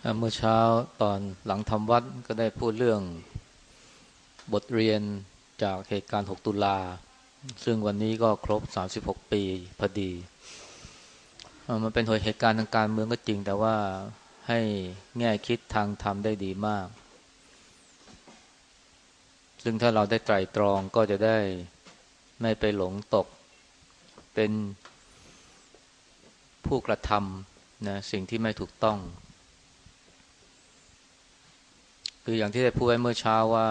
เมื่อเช้าตอนหลังทำวัดก็ได้พูดเรื่องบทเรียนจากเหตุการณ์ 6 ตุลา ซึ่งวันนี้ก็ครบ 36 ปีพอดี มันเป็นเหตุการณ์ทางการเมืองก็จริง แต่ว่าให้แง่คิดทางธรรมได้ดีมาก ซึ่งถ้าเราได้ไตรตรองก็จะได้ไม่ไปหลงตก เป็นผู้กระทำนะสิ่งที่ไม่ถูกต้อง คืออย่างที่ได้พูดไว้เมื่อเช้าว่า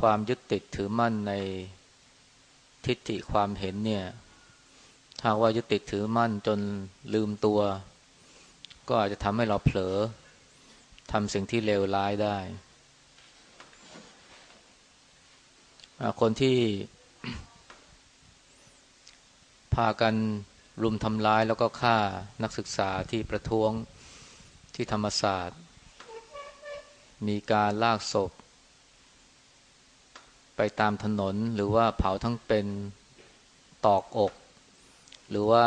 ความยึดติดถือมั่นในทิฏฐิความเห็นเนี่ยถ้าว่ายึดติดถือมั่นจนลืมตัว ก็อาจจะทำให้เราเผลอทำสิ่งที่เลวร้ายได้ คนที่พากันรุมทำร้ายแล้วก็ฆ่านักศึกษาที่ประท้วงที่ธรรมศาสตร์ มีการลากศพ ไปตามถนนหรือว่าเผาทั้งเป็นตอกอก หรือว่า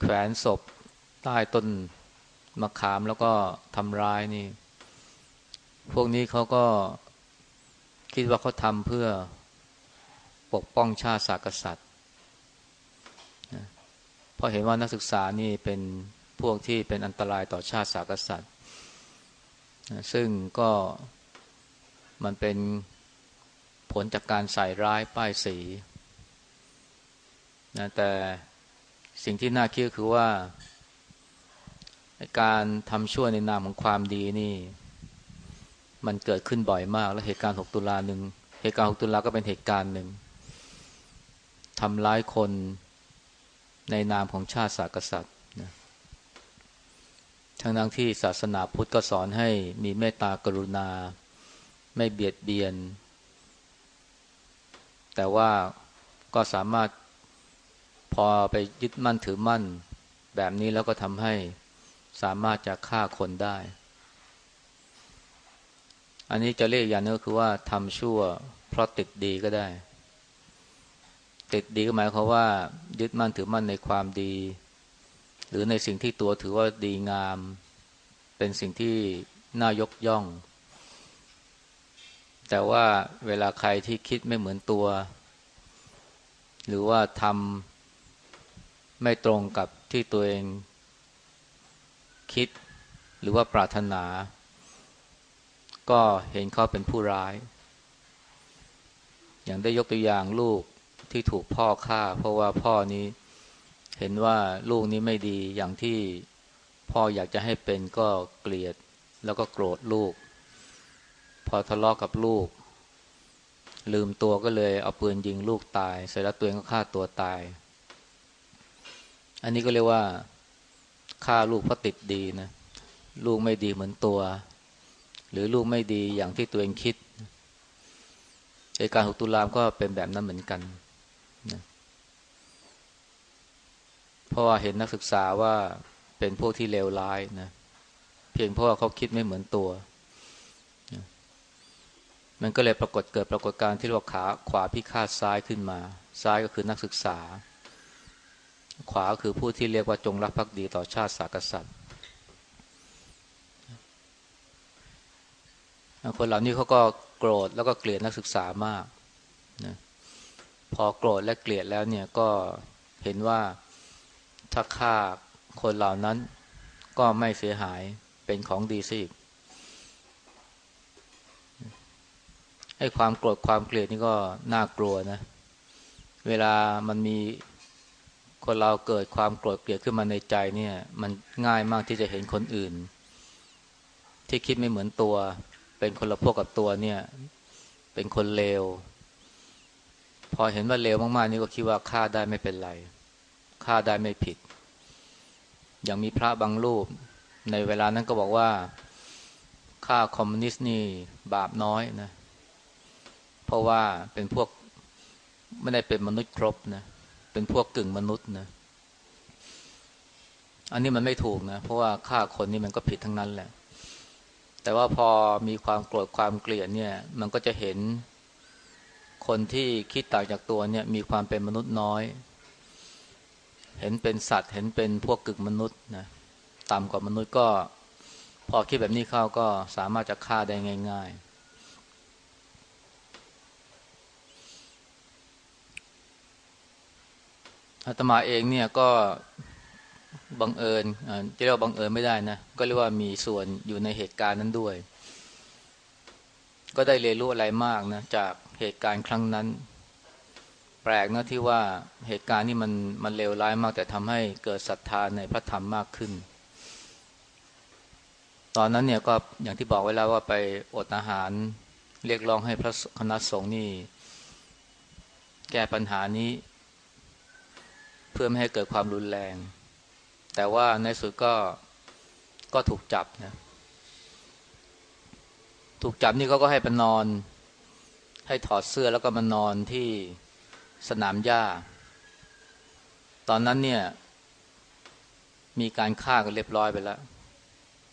แขวนศพใต้ต้นมะขามแล้วก็ทำร้ายนี่ พวกนี้เขาก็คิดว่าเขาทำเพื่อปกป้องชาติศาสกษัตริย์เพราะเห็นว่านักศึกษานี่เป็นพวกที่เป็นอันตรายต่อชาติศาสกษัตริย์ ซึ่งก็มันเป็นผลจากการใส่ร้ายป้ายสีนะแต่สิ่งที่น่าคิดคือว่า การทำชั่วในนามของความดีนี่ มันเกิดขึ้นบ่อยมาก และเหตุการณ์ 6 ตุลาหนึ่งเหตุการณ์ 6 ตุลาก็เป็นเหตุการณ์หนึ่งทำร้ายคนในนามของชาติศาสตร์กษัตริย์ ทั้งทั้งที่ศาสนาพุทธก็สอนให้มีเมตตากรุณา ไม่เบียดเบียน แต่ว่าก็สามารถพอไปยึดมั่นถือมั่น แบบนี้แล้วก็ทำให้สามารถจะฆ่าคนได้ อันนี้จะเรียกอย่างนึงก็คือว่าทำชั่วเพราะติดดีก็ได้ ติดดีก็หมายความว่า ยึดมั่นถือมั่นในความดี หรือในสิ่งที่ตัวถือว่าดีงาม เป็นสิ่งที่น่ายกย่อง แต่ว่าเวลาใครที่คิดไม่เหมือนตัว หรือว่าทำไม่ตรงกับที่ตัวเอง คิดหรือว่าปรารถนา ก็เห็นเขาเป็นผู้ร้าย อย่างได้ยกตัวอย่างลูกที่ถูกพ่อฆ่า เพราะว่าพ่อนี้ เห็นว่าลูกนี้ไม่ดีอย่างที่พ่ออยากจะให้เป็นก็เกลียดแล้วก็โกรธลูก พอทะเลาะกกับลูก ลืมตัวก็เลยเอาปืนยิงลูกตาย เสร็จแล้วตัวเองก็ฆ่าตัวตาย อันนี้ก็เรียกว่าฆ่าลูกเพราะติดดีนะ ลูกไม่ดีเหมือนตัว หรือลูกไม่ดีอย่างที่ตัวเองคิดเหตุการณ์หกตุลามก็เป็นแบบนั้นเหมือนกันนะ เพราะว่าเห็นนักศึกษาว่าเป็นพวกที่เลวร้ายนะ เพียงเพราะว่าเขาคิดไม่เหมือนตัว มันก็เลยปรากฏเกิดปรากฏการณ์ที่เรียกว่าขาขวาพิฆาตซ้ายขึ้นมา ซ้ายก็คือนักศึกษา ขวาคือผู้ที่เรียกว่าจงรักภักดีต่อชาติศาสกษัตริย์คนเหล่านี้เขาก็โกรธแล้วก็เกลียดนักศึกษามากนะพอโกรธและเกลียดแล้วเนี่ยก็เห็นว่า ถ้าฆ่าคนเหล่านั้นก็ไม่เสียหายเป็นของดีสิไอ้ความโกรธความเกลียดนี่ก็น่ากลัวนะ เวลามันมีคนเราเกิดความโกรธเกลียดขึ้นมาในใจเนี่ย มันง่ายมากที่จะเห็นคนอื่น ที่คิดไม่เหมือนตัว เป็นคนละพวกกับตัวเนี่ย เป็นคนเลว พอเห็นว่าเลวมากๆนี่ก็คิดว่าฆ่าได้ไม่เป็นไร ฆ่าได้ไม่ผิด อย่างมีพระบางรูป ในเวลานั้นก็บอกว่าฆ่าคอมมิวนิสต์นี่บาปน้อยนะ เพราะว่าเป็นพวกไม่ได้เป็นมนุษย์ครบนะ เป็นพวกกึ่งมนุษย์นะ อันนี้มันไม่ถูกนะ เพราะว่าฆ่าคนนี่มันก็ผิดทั้งนั้นแหละ แต่ว่าพอมีความโกรธความเกลียดเนี่ย มันก็จะเห็นคนที่คิดต่างจากตัวเนี่ย มีความเป็นมนุษย์น้อย เห็นเป็นสัตว์ เห็นเป็นพวกกึ่งมนุษย์นะต่ำกว่ามนุษย์ก็ พอคิดแบบนี้เข้าก็สามารถจะฆ่าได้ง่าย ๆอาตมาเองเนี่ยก็บังเอิญจะเรียกว่าบังเอิญไม่ได้นะ ก็เรียกว่ามีส่วนอยู่ในเหตุการณ์นั้นด้วย ก็ได้เรียนรู้อะไรมากนะ จากเหตุการณ์ครั้งนั้น แปลกนะที่ว่าเหตุการณ์นี้มันมันเลวร้ายมาก แต่ทำให้เกิดศรัทธาในพระธรรมมากขึ้น ตอนนั้นเนี่ยก็อย่างที่บอกไว้แล้วว่าไปอดอาหารเรียกร้องให้พระคณะสงฆ์นี่ แก้ปัญหานี้ เพื่อไม่ให้เกิดความรุนแรง แต่ว่าในสุดก็ก็ถูกจับนะถูกจับนี่เขาก็ให้ไปนอน ให้ถอดเสื้อแล้วก็มานอนที่ สนามหญ้า ตอนนั้นเนี่ย มีการฆ่ากันเรียบร้อยไปแล้ว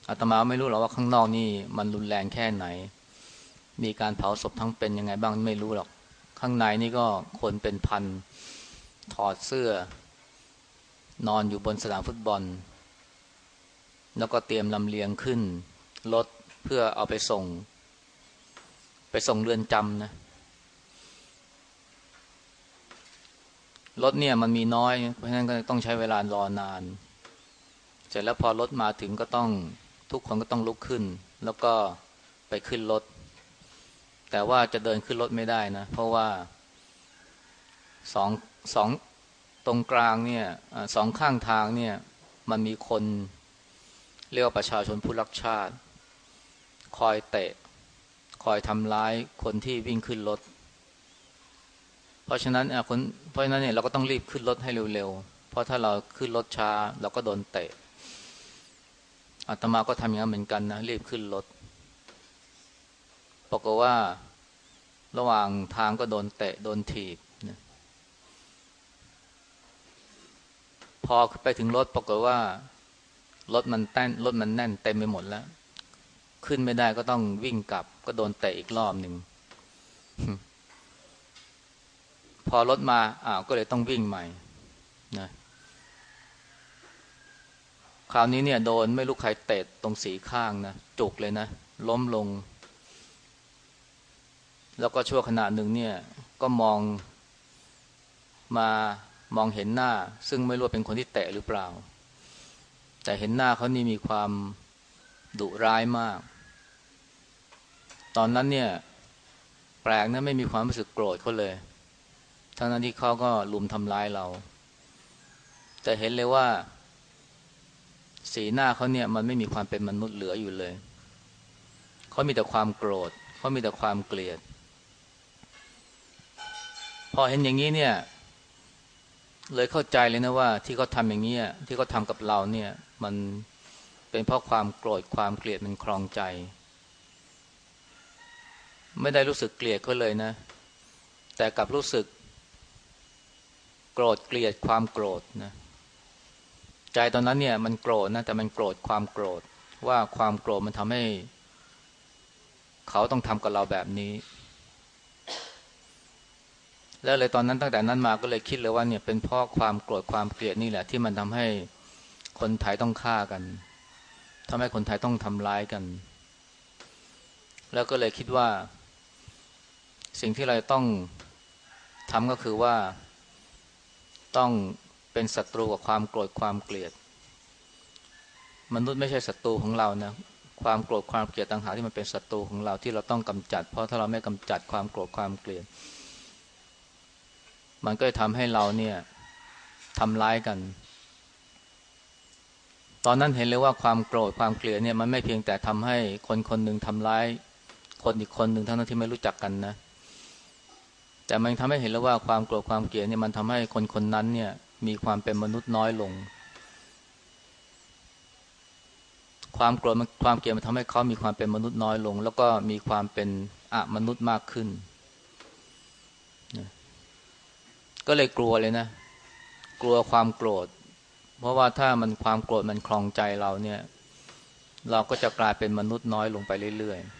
อาตมาไม่รู้หรอกว่าข้างนอกนี่มันรุนแรงแค่ไหน มีการเผาศพทั้งเป็นยังไงบ้างไม่รู้หรอก ข้างในนี่ก็คนเป็นพันถอดเสื้อ นอนอยู่บนสนามฟุตบอล แล้วก็เตรียมลำเลียงขึ้นรถเพื่อเอาไปส่ง ไปส่งเรือนจำนะ รถเนี่ยมันมีน้อย เพราะฉะนั้นก็ต้องใช้เวลารอนาน เสร็จแล้วพอรถมาถึงก็ต้องทุกคนก็ต้องลุกขึ้น แล้วก็ไปขึ้นรถ แต่ว่าจะเดินขึ้นรถไม่ได้นะ เพราะว่าสองสองตรงกลางเนี่ยสองข้างทางเนี่ยมันมีคนเรียกว่าประชาชนผู้รักชาติ คอยเตะ คอยทำร้ายคนที่วิ่งขึ้นรถ เพราะฉะนั้นคนเพราะฉะนั้นเนี่ยเราก็ต้องรีบขึ้นรถให้เร็วๆ เพราะถ้าเราขึ้นรถช้าเราก็โดนเตะอาตมาก็ทำอย่างนั้นเหมือนกันนะรีบขึ้นรถบอกว่า ระหว่างทางก็โดนเตะโดนถีบพอไปถึงรถปรากฏว่ารถมันแต้นรถมันแน่นเต็มไปหมดแล้ว ขึ้นไม่ได้ก็ต้องวิ่งกลับ ก็โดนเตะอีกรอบหนึ่ง พอรถมาอ้าวก็เลยต้องวิ่งใหม่นะคราวนี้เนี่ยโดนไม่รู้ใครเตะตรงสีข้างนะจุกเลยนะ ล้มลง แล้วก็ชั่วขณะหนึ่งเนี่ย ก็มองมามองเห็นหน้า ซึ่งไม่รู้เป็นคนที่แตะหรือเปล่า แต่เห็นหน้าเขานี่มีความดุร้ายมาก ตอนนั้นเนี่ย แปลกนะไม่มีความรู้สึกโกรธเขาเลย ทั้งนั้นที่เขาก็ลุมทำร้ายเรา แต่เห็นเลยว่า สีหน้าเขาเนี่ยมันไม่มีความเป็นมนุษย์เหลืออยู่เลย เขามีแต่ความโกรธ เขามีแต่ความเกลียด พอเห็นอย่างนี้เนี่ย เลยเข้าใจเลยนะว่า ที่เขาทำอย่างนี้ที่เขาทากับเราเนี่ย มันเป็นเพราะความโกรธความเกลียดมันคลองใจ ไม่ได้รู้สึกเกลียดเขาเลยนะ แต่กลับรู้สึก โกรธเกลียดความโกรธนะใจตอนนั้นเนี่ยมันโกรธนะแต่มันโกรธความโกรธ ว่าความโกรธมันทำให้ เขาต้องทำกับเราแบบนี้ แล้วเลยตอนนั้นตั้งแต่นั้นมาก็เลยคิดเลยว่าเนี่ยเป็นเพราะความโกรธความเกลียดนี่แหละ ที่มันทำให้คนไทยต้องฆ่ากันทำให้คนไทยต้องทำร้ายกัน แล้วก็เลยคิดว่า สิ่งที่เราต้องทำก็คือว่า ต้องเป็นศัตรูกับความโกรธความเกลียด มนุษย์ไม่ใช่ศัตรูของเรานะความโกรธความเกลียดต่างหากที่มันเป็นศัตรูของเราที่เราต้องกำจัด เพราะถ้าเราไม่กำจัดความโกรธความเกลียด มันก็จะทำให้เราเนี่ยทำร้ายกัน ตอนนั้นเห็นเลยว่าความโกรธความเกลียดเนี่ยมันไม่เพียงแต่ทำให้คนคนหนึ่งทำร้าย คนอีกคนหนึ่งทั้งที่ไม่รู้จักกันนะ แต่มันทำให้เห็นแล้วว่าความโกรธความเกลียดเนี่ยมันทำให้คนคนนั้นเนี่ยมีความเป็นมนุษย์น้อยลง ความโกรธความเกลียดมันทำให้เขามีความเป็นมนุษย์น้อยลง แล้วก็มีความเป็นอะมนุษย์มากขึ้น ก็เลยกลัวเลยนะ กลัวความโกรธ เพราะว่าถ้ามันความโกรธมันคลองใจเราเนี่ย เราก็จะกลายเป็นมนุษย์น้อยลงไปเรื่อยๆ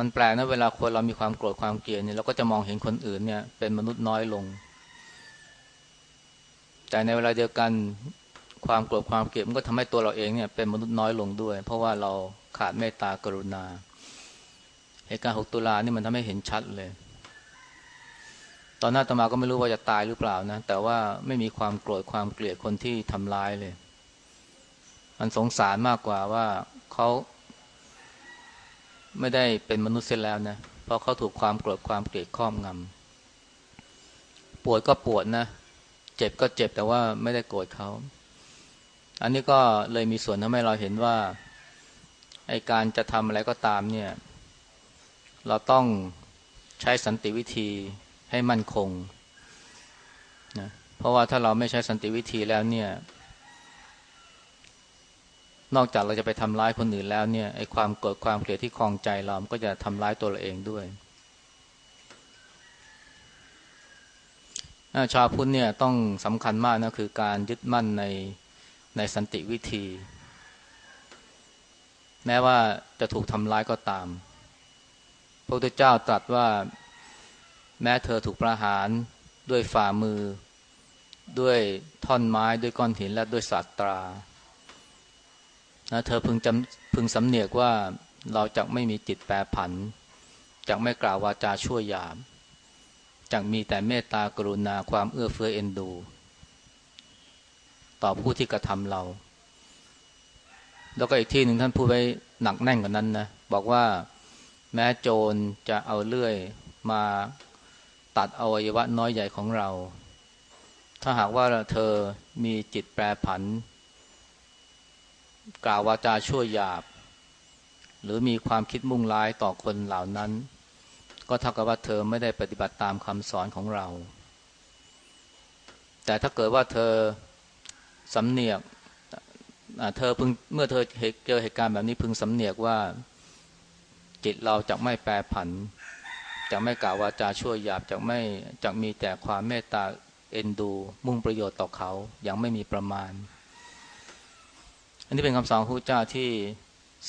มันแปลกนะเวลาคนเรามีความโกรธความเกลียดเนี่ยเราก็จะมองเห็นคนอื่นเนี่ยเป็นมนุษย์น้อยลง แต่ในเวลาเดียวกันความโกรธความเกลียดมันก็ทำให้ตัวเราเองเนี่ยเป็นมนุษย์น้อยลงด้วย เพราะว่าเราขาดเมตตากรุณาเหตุการณ์6ตุลานี่มันทำให้เห็นชัดเลย ตอนหน้าตมาก็ไม่รู้ว่าจะตายหรือเปล่านะ แต่ว่าไม่มีความโกรธความเกลียดคนที่ทำร้ายเลย มันสงสารมากกว่าว่าเขา ไม่ได้เป็นมนุษย์เสียแล้วนะ เพราะเขาถูกความโกรธความเกลียดครอบงำปวดก็ปวดนะ เจ็บก็เจ็บแต่ว่าไม่ได้โกรธเขา อันนี้ก็เลยมีส่วนทำให้เราเห็นว่าไอการจะทำอะไรก็ตามเนี่ย เราต้องใช้สันติวิธีให้มั่นคงนะเพราะว่าถ้าเราไม่ใช้สันติวิธีแล้วเนี่ย นอกจากเราจะไปทำร้ายคนอื่นแล้วเนี่ยไอ้ความโกรธความเกลียดที่คลองใจเรามันก็จะทำร้ายตัวเราเองด้วยชาวพุทธเนี่ยต้องสำคัญมากนะคือการยึดมั่นในในสันติวิธี แม้ว่าจะถูกทำร้ายก็ตาม พระพุทธเจ้าตรัสว่าแม้เธอถูกประหารด้วยฝ่ามือ ด้วยท่อนไม้ด้วยก้อนหินและด้วยสัตตรา นะเธอพึงจำพึงสำเนียกว่าเราจะไม่มีจิตแปรผันจะไม่กล่าววาจาชั่วยามจะมีแต่เมตตากรุณาความเอื้อเฟื้อเอ็นดู ต่อผู้ที่กระทำเรา แล้วก็อีกที่หนึ่งท่านพูดไว้หนักแน่นกว่านั้นนะบอกว่าแม้โจรจะเอาเลื่อยมาตัดอวัยวะน้อยใหญ่ของเรา ถ้าหากว่าเธอมีจิตแปรผัน กล่าววาจาชั่วหยาบ หรือมีความคิดมุ่งร้ายต่อคนเหล่านั้น ก็เท่ากับว่าเธอไม่ได้ปฏิบัติตามคำสอนของเรา แต่ถ้าเกิดว่าเธอสำเนียกเธอพึงเมื่อเธอเจอเหตุการณ์แบบนี้พึงสำเนียกว่าจิตเราจะไม่แปรผันจะไม่กล่าววาจาชั่วหยาบจะไม่จะมีแต่ความเมตตาเอ็นดู มุ่งประโยชน์ต่อเขาอย่างไม่มีประมาณ อันนี้เป็นคำสอนของพระเจ้าที่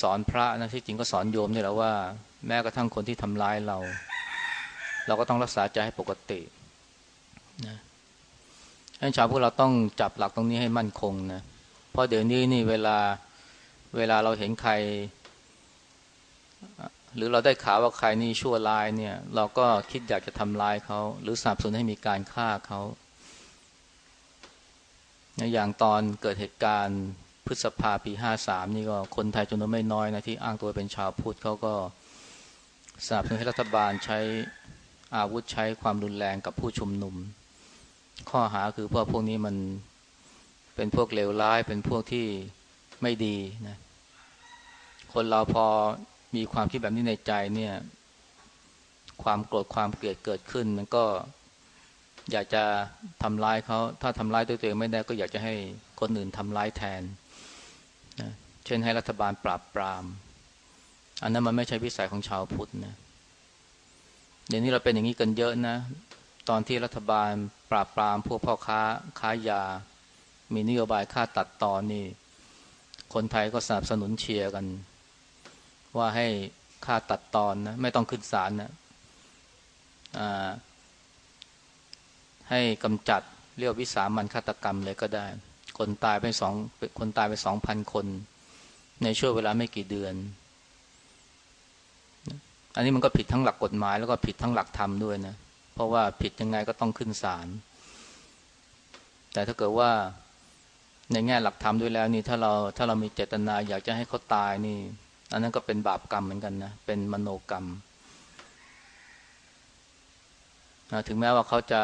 สอนพระนะที่จริงก็สอนโยมนี่แหละว่า แม้กระทั่งคนที่ทำร้ายเรา เราก็ต้องรักษาใจให้ปกตินะให้ชาวพวกเราต้องจับหลักตรงนี้ให้มั่นคงนะเพราะเดี๋ยวนี้นี่เวลาเวลาเราเห็นใคร หรือเราได้ข่าวว่าใครนี่ชั่วร้ายเนี่ย เราก็คิดอยากจะทำร้ายเขา หรือสนับสนุนให้มีการฆ่าเขา อย่างตอนเกิดเหตุการณ์ ฤษภาปีห้าสามนี่ก็คนไทยจำนวนไม่น้อยนะที่อ้างตัวเป็นชาวพุทธเขาก็สนับสนุนให้รัฐบาลใช้อาวุธใช้ความรุนแรงกับผู้ชุมนุม ข้อหาคือพวกพวกนี้มันเป็นพวกเลวร้ายเป็นพวกที่ไม่ดีนะคนเราพอมีความคิดแบบนี้ในใจเนี่ย ความโกรธความเกลียดเกิดขึ้น มันก็อยากจะทำร้ายเขาถ้าทำร้ายตัวเองไม่ได้ก็อยากจะให้คนอื่นทำร้ายแทน นะเช่นให้รัฐบาลปราบปราม อันนั้นมันไม่ใช่วิสัยของชาวพุทธนะเดี๋ยวนี้เราเป็นอย่างนี้กันเยอะนะ ตอนที่รัฐบาลปราบปรามพวกพ่อค้าค้ายา มีนโยบายค่าตัดตอนนี่ คนไทยก็สนับสนุนเชียร์กัน ว่าให้ค่าตัดตอนนะไม่ต้องขึ้นศาลนะให้กำจัดเรียกวิสามันฆาตกรรมเลยก็ได้ คนตายไปสองคนตายไปสองพันคน ในช่วงเวลาไม่กี่เดือน อันนี้มันก็ผิดทั้งหลักกฎหมายแล้วก็ผิดทั้งหลักธรรมด้วยนะ เพราะว่าผิดยังไงก็ต้องขึ้นศาล แต่ถ้าเกิดว่าในแง่หลักธรรมด้วยแล้วนี่ถ้าเราถ้าเรามีเจตนาอยากจะให้เขาตายนี่ อันนั้นก็เป็นบาปกรรมเหมือนกันนะ เป็นมโนกรรม ถึงแม้ว่าเขาจะ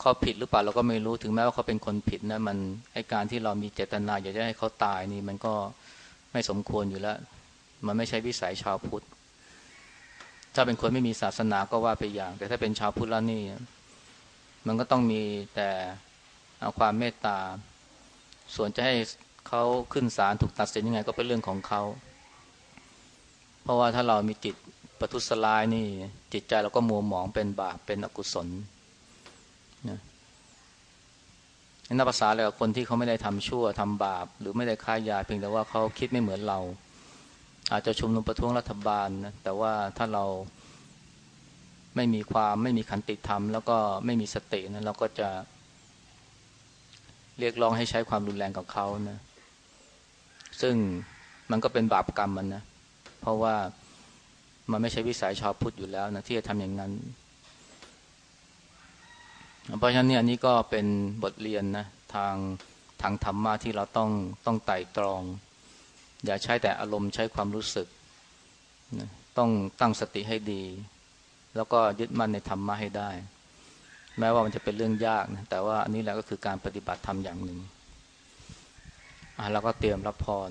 เขาผิดหรือเปล่าเราก็ไม่รู้ถึงแม้ว่าเขาเป็นคนผิดนะมันไอการที่เรามีเจตนาอยากจะให้เขาตายนี่มันก็ไม่สมควรอยู่แล้ว มันไม่ใช่วิสัยชาวพุทธ ถ้าเป็นคนไม่มีศาสนาก็ว่าไปอย่าง แต่ถ้าเป็นชาวพุทธแล้วนี่ มันก็ต้องมีแต่เอาความเมตตา ส่วนจะให้เขาขึ้นศาลถูกตัดสินยังไง ก็เป็นเรื่องของเขา เพราะว่าถ้าเรามีจิตประทุษร้ายนี่ จิตใจเราก็มัวหมองเป็นบาปเป็นอกุศล นะนับภาษาเลยกับคนที่เขาไม่ได้ทำชั่วทำบาป หรือไม่ได้ค้ายาเพียงแต่ว่าเขาคิดไม่เหมือนเรา อาจจะชุมนุมประท้วงรัฐบาลนะแต่ว่าถ้าเราไม่มีความไม่มีขันติธรรม แล้วก็ไม่มีสตินะเราก็จะ เรียกร้องให้ใช้ความรุนแรงกับเขานะซึ่งมันก็เป็นบาปกรรมมันนะเพราะว่ามันไม่ใช่วิสัยชาวพุทธอยู่แล้วนะที่จะทำอย่างนั้น เพราะฉะนั้นเนี่ยอันนี้ก็เป็นบทเรียนนะทางทางธรรมะที่เราต้องต้องไต่ตรอง อย่าใช้แต่อารมณ์ใช้ความรู้สึกนะต้องตั้งสติให้ดี แล้วก็ยึดมั่นในธรรมะให้ได้ แม้ว่ามันจะเป็นเรื่องยากนะแต่ว่าอันนี้แหละก็คือการปฏิบัติธรรมอย่างหนึ่งอะเราก็เตรียมรับพร